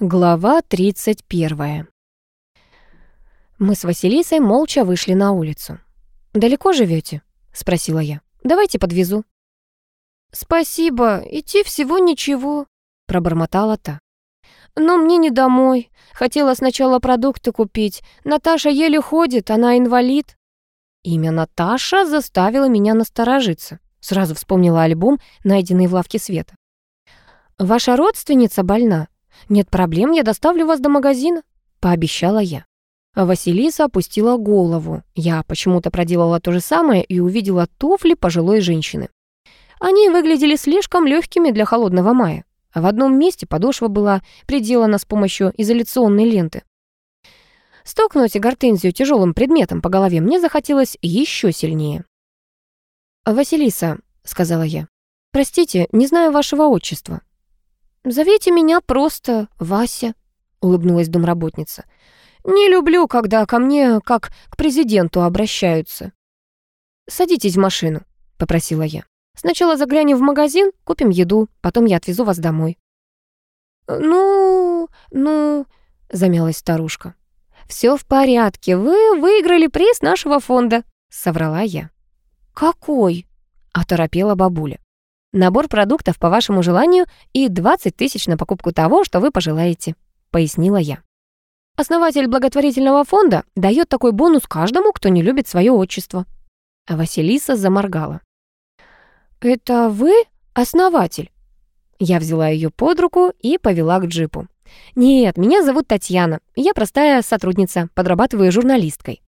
Глава 31. Мы с Василисой молча вышли на улицу. «Далеко живете? спросила я. «Давайте подвезу». «Спасибо, идти всего ничего», — пробормотала та. «Но мне не домой. Хотела сначала продукты купить. Наташа еле ходит, она инвалид». Имя Наташа заставило меня насторожиться. Сразу вспомнила альбом, найденный в лавке света. «Ваша родственница больна?» «Нет проблем, я доставлю вас до магазина», — пообещала я. Василиса опустила голову. Я почему-то проделала то же самое и увидела туфли пожилой женщины. Они выглядели слишком легкими для холодного мая. В одном месте подошва была приделана с помощью изоляционной ленты. Стукнуть гортензию тяжелым предметом по голове мне захотелось еще сильнее. «Василиса», — сказала я, — «простите, не знаю вашего отчества». «Зовите меня просто Вася», — улыбнулась домработница. «Не люблю, когда ко мне как к президенту обращаются». «Садитесь в машину», — попросила я. «Сначала заглянем в магазин, купим еду, потом я отвезу вас домой». «Ну, ну...» — замялась старушка. «Все в порядке, вы выиграли приз нашего фонда», — соврала я. «Какой?» — оторопела бабуля. Набор продуктов по вашему желанию и 20 тысяч на покупку того, что вы пожелаете», — пояснила я. Основатель благотворительного фонда дает такой бонус каждому, кто не любит свое отчество. А Василиса заморгала. «Это вы основатель?» Я взяла ее под руку и повела к джипу. «Нет, меня зовут Татьяна. Я простая сотрудница, подрабатываю журналисткой».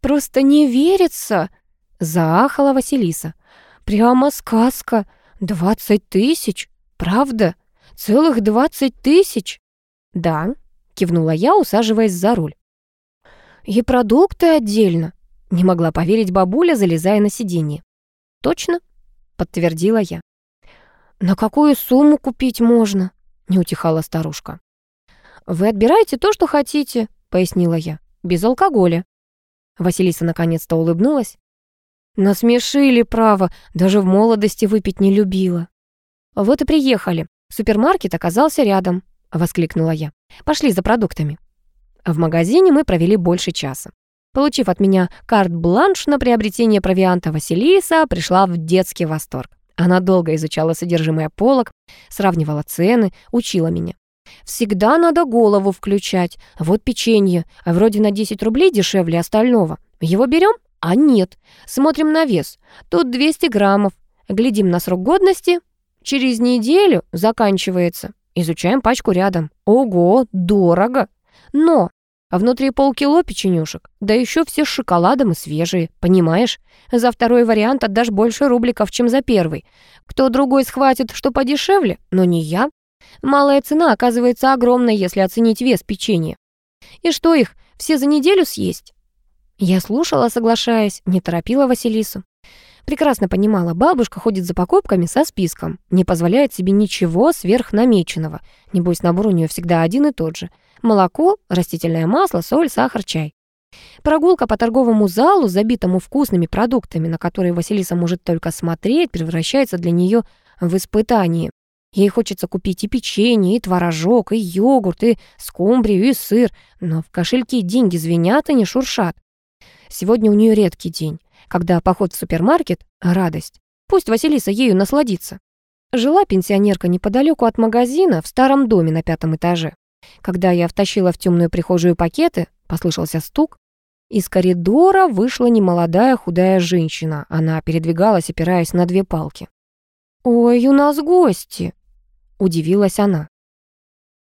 «Просто не верится!» — заахала Василиса. Прямо сказка. Двадцать тысяч? Правда? Целых двадцать тысяч? Да, кивнула я, усаживаясь за руль. И продукты отдельно. Не могла поверить бабуля, залезая на сиденье. Точно, подтвердила я. На какую сумму купить можно? Не утихала старушка. Вы отбираете то, что хотите, пояснила я, без алкоголя. Василиса наконец-то улыбнулась. Насмешили, право, даже в молодости выпить не любила. Вот и приехали. Супермаркет оказался рядом, воскликнула я. Пошли за продуктами. В магазине мы провели больше часа. Получив от меня карт-бланш на приобретение провианта, Василиса пришла в детский восторг. Она долго изучала содержимое полок, сравнивала цены, учила меня. «Всегда надо голову включать. Вот печенье, вроде на 10 рублей дешевле остального. Его берем? А нет, смотрим на вес. Тут 200 граммов. Глядим на срок годности. Через неделю заканчивается. Изучаем пачку рядом. Ого, дорого. Но внутри полкило печенюшек, да еще все с шоколадом и свежие, понимаешь? За второй вариант отдашь больше рубликов, чем за первый. Кто другой схватит, что подешевле, но не я. Малая цена оказывается огромной, если оценить вес печенья. И что их, все за неделю съесть? Я слушала, соглашаясь, не торопила Василису. Прекрасно понимала, бабушка ходит за покупками со списком, не позволяет себе ничего сверхнамеченного. Небось, набор у нее всегда один и тот же. Молоко, растительное масло, соль, сахар, чай. Прогулка по торговому залу, забитому вкусными продуктами, на которые Василиса может только смотреть, превращается для нее в испытание. Ей хочется купить и печенье, и творожок, и йогурт, и скумбрию, и сыр, но в кошельке деньги звенят и не шуршат. Сегодня у нее редкий день, когда поход в супермаркет — радость. Пусть Василиса ею насладится. Жила пенсионерка неподалеку от магазина в старом доме на пятом этаже. Когда я втащила в темную прихожую пакеты, послышался стук. Из коридора вышла немолодая худая женщина. Она передвигалась, опираясь на две палки. «Ой, у нас гости!» — удивилась она.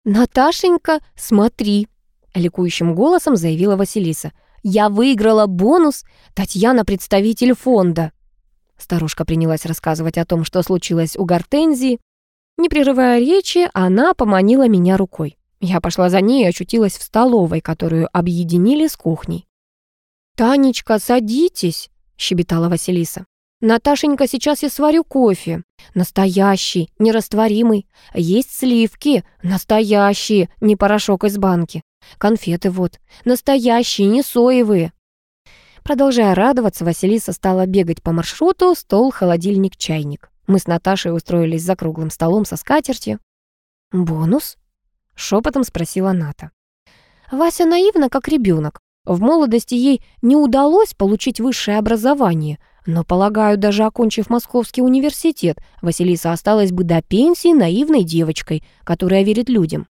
«Наташенька, смотри!» — ликующим голосом заявила Василиса. Я выиграла бонус. Татьяна представитель фонда. Старушка принялась рассказывать о том, что случилось у Гортензии. Не прерывая речи, она поманила меня рукой. Я пошла за ней и очутилась в столовой, которую объединили с кухней. «Танечка, садитесь», — щебетала Василиса. «Наташенька, сейчас я сварю кофе. Настоящий, нерастворимый. Есть сливки, настоящие, не порошок из банки. Конфеты вот, настоящие, не соевые. Продолжая радоваться, Василиса стала бегать по маршруту стол, холодильник, чайник. Мы с Наташей устроились за круглым столом со скатертью. «Бонус?» Шепотом спросила Ната. Вася наивна, как ребенок. В молодости ей не удалось получить высшее образование, но, полагаю, даже окончив Московский университет, Василиса осталась бы до пенсии наивной девочкой, которая верит людям.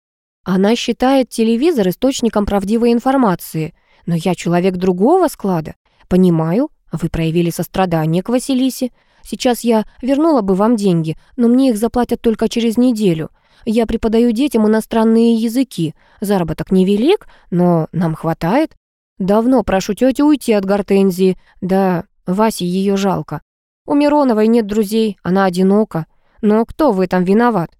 Она считает телевизор источником правдивой информации, но я человек другого склада. Понимаю, вы проявили сострадание к Василисе. Сейчас я вернула бы вам деньги, но мне их заплатят только через неделю. Я преподаю детям иностранные языки. Заработок невелик, но нам хватает. Давно прошу тетю уйти от гортензии. Да, Васе ее жалко. У Мироновой нет друзей, она одинока. Но кто в этом виноват?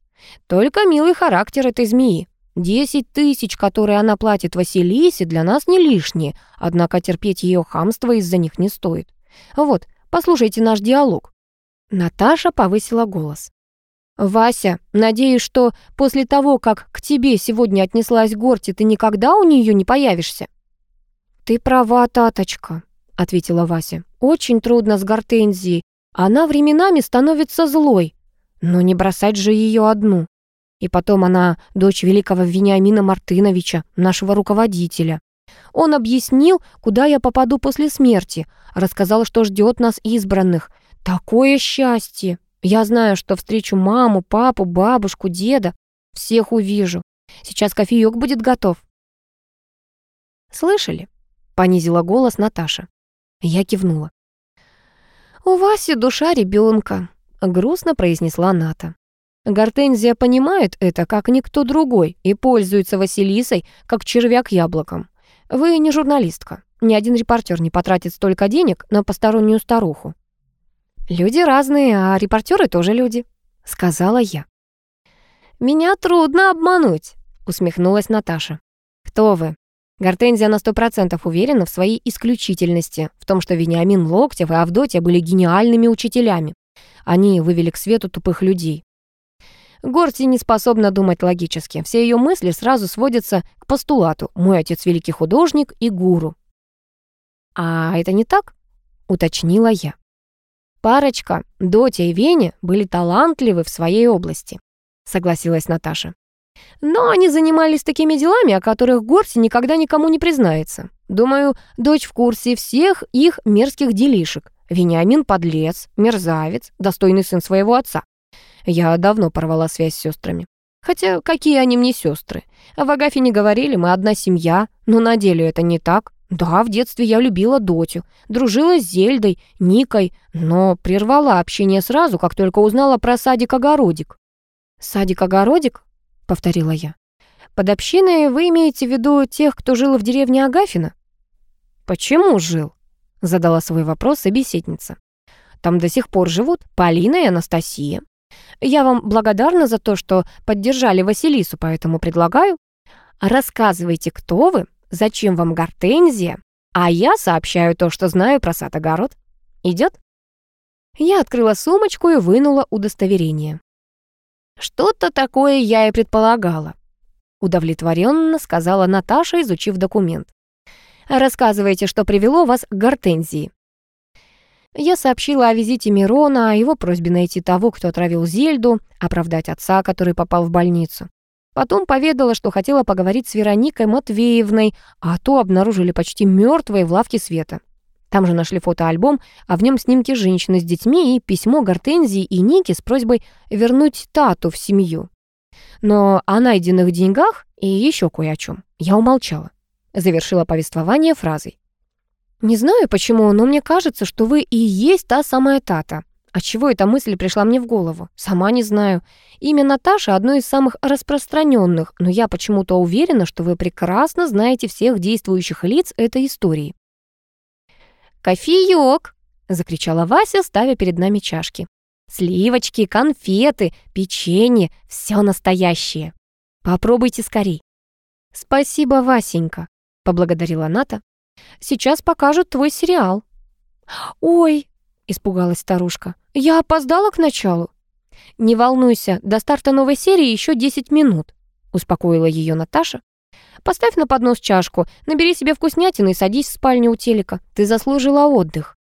Только милый характер этой змеи. Десять тысяч, которые она платит Василисе, для нас не лишние, однако терпеть ее хамство из-за них не стоит. Вот, послушайте наш диалог. Наташа повысила голос. «Вася, надеюсь, что после того, как к тебе сегодня отнеслась Горти, ты никогда у нее не появишься?» «Ты права, Таточка», — ответила Вася. «Очень трудно с Гортензией. Она временами становится злой. Но не бросать же ее одну. И потом она дочь великого Вениамина Мартыновича, нашего руководителя. Он объяснил, куда я попаду после смерти, рассказал, что ждет нас избранных. Такое счастье! Я знаю, что встречу маму, папу, бабушку, деда. Всех увижу. Сейчас кофеек будет готов. «Слышали?» — понизила голос Наташа. Я кивнула. «У Васи душа ребенка», — грустно произнесла Ната. Гортензия понимает это, как никто другой, и пользуется Василисой, как червяк яблоком. Вы не журналистка. Ни один репортер не потратит столько денег на постороннюю старуху. «Люди разные, а репортеры тоже люди», — сказала я. «Меня трудно обмануть», — усмехнулась Наташа. «Кто вы?» Гортензия на сто процентов уверена в своей исключительности, в том, что Вениамин Локтев и Авдотья были гениальными учителями. Они вывели к свету тупых людей. Горти не способна думать логически. Все ее мысли сразу сводятся к постулату «мой отец великий художник и гуру». «А это не так?» — уточнила я. Парочка, Дотя и Веня, были талантливы в своей области, согласилась Наташа. Но они занимались такими делами, о которых Горти никогда никому не признается. Думаю, дочь в курсе всех их мерзких делишек. Вениамин — подлец, мерзавец, достойный сын своего отца. Я давно порвала связь с сестрами. Хотя какие они мне сестры? В Агафе говорили, мы одна семья, но на деле это не так. Да, в детстве я любила Дотю, дружила с Зельдой, Никой, но прервала общение сразу, как только узнала про садик-огородик. «Садик-огородик?» — повторила я. «Под общиной вы имеете в виду тех, кто жил в деревне Агафина?» «Почему жил?» — задала свой вопрос собеседница. «Там до сих пор живут Полина и Анастасия. Я вам благодарна за то, что поддержали Василису, поэтому предлагаю, рассказывайте, кто вы, зачем вам гортензия, а я сообщаю то, что знаю про сад-огород. Идет? Я открыла сумочку и вынула удостоверение. Что-то такое я и предполагала. Удовлетворенно сказала Наташа, изучив документ. Рассказывайте, что привело вас к гортензии. Я сообщила о визите Мирона, о его просьбе найти того, кто отравил Зельду, оправдать отца, который попал в больницу. Потом поведала, что хотела поговорить с Вероникой Матвеевной, а то обнаружили почти мертвой в лавке света. Там же нашли фотоальбом, а в нем снимки женщины с детьми и письмо Гортензии и Ники с просьбой вернуть Тату в семью. Но о найденных деньгах и еще кое о чем я умолчала. Завершила повествование фразой. «Не знаю почему, но мне кажется, что вы и есть та самая Тата. Отчего эта мысль пришла мне в голову? Сама не знаю. Имя Наташа одно из самых распространенных, но я почему-то уверена, что вы прекрасно знаете всех действующих лиц этой истории». «Кофеёк!» — закричала Вася, ставя перед нами чашки. «Сливочки, конфеты, печенье — все настоящее. Попробуйте скорей». «Спасибо, Васенька», — поблагодарила Ната. Сейчас покажут твой сериал». «Ой!» — испугалась старушка. «Я опоздала к началу». «Не волнуйся, до старта новой серии еще 10 минут», — успокоила ее Наташа. «Поставь на поднос чашку, набери себе вкуснятины и садись в спальню у телека. Ты заслужила отдых».